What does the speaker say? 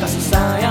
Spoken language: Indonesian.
kasih sayang.